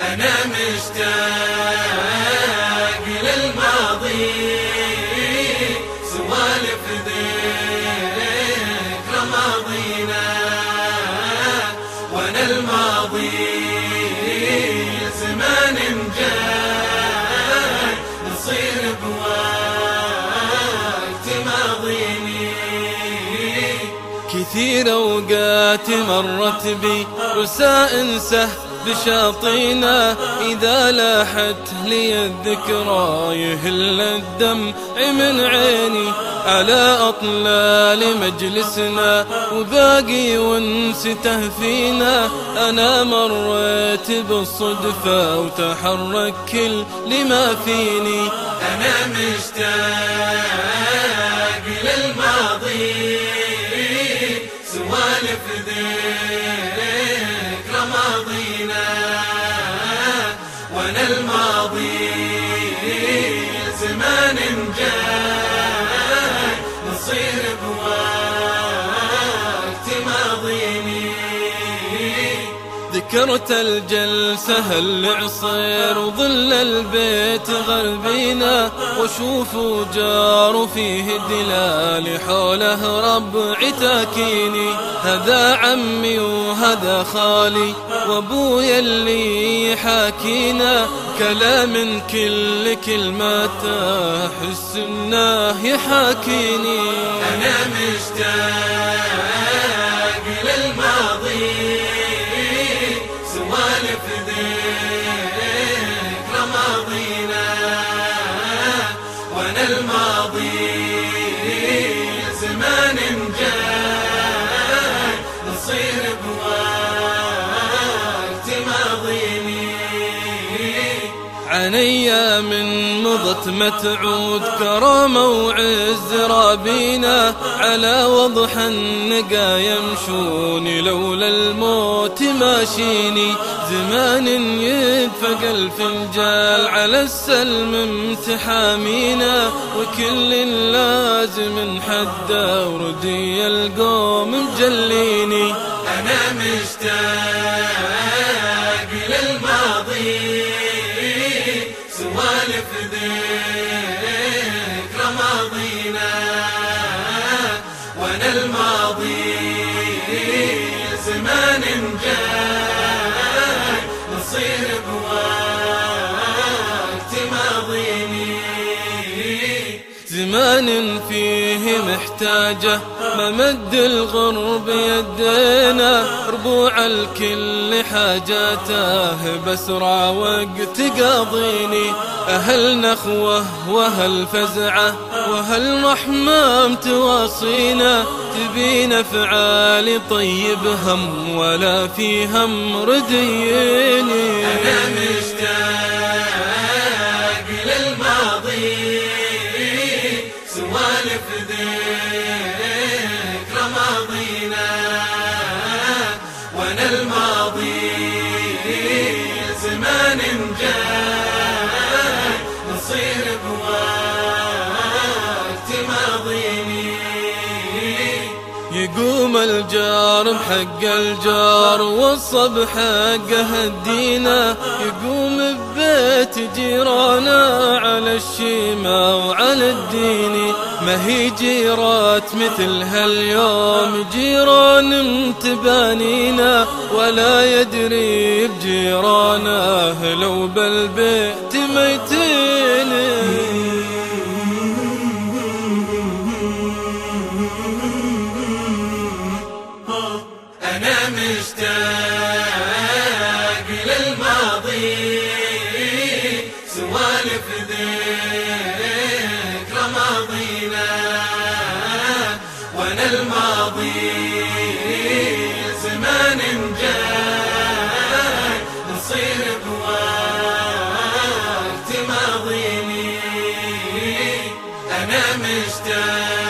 أنا مشتاق للماضي سوالف ذكرى ماضينا وأنا الماضي. كثير أوقات مرت بي رساء سهل بشاطينا إذا لاحت لي الذكرى يهل الدمع من عيني على أطلال مجلسنا. وباقي وانسته فينا أنا مريت بالصدفة وتحرك كل لما فيني. أنا مشتاق الماضي زمان جاي ذكرت الجلسة العصير وظل البيت غربينا؟ وشوف جار فيه دلال حوله ربع تاكيني هذا عمي وهذا خالي وأبويا اللي حاكينا كلام كل كلمة أحس إنه يحاكيني. أنا مشتاق الماضي. عن أيام مضت متعود كرامة وعز رابينا على وضح النقا يمشون لولا الموت ماشيني. زمان يدفق الفنجال على السلم امتحامينا وكل لازم حدا وردي القوم مجليني. أنا مشتاق وأنا الماضي زمان جاي نصير بوقت زمان فيه محتاجة ممد الغرب يدينا ربوع الكل حاجاته بسرعة وقت قاضيني أهل نخوة وهل فزعة وهل رحمة تواصينا. تبين فعال طيب هم ولا في هم رديني أنا مشتاق الماضي زمان جاي نصير بوقت ماضيني يقوم الجار بحق الجار والصب حقه الدينا يقوم ببيت جيرانا على الدين ما هي جيرات مثل هاليوم جيران متبانينا ولا يدري بجيرانه لو بالبيت ميتين. ماضي زمان جاي نصير بوقت ماضيني أنا مشتاق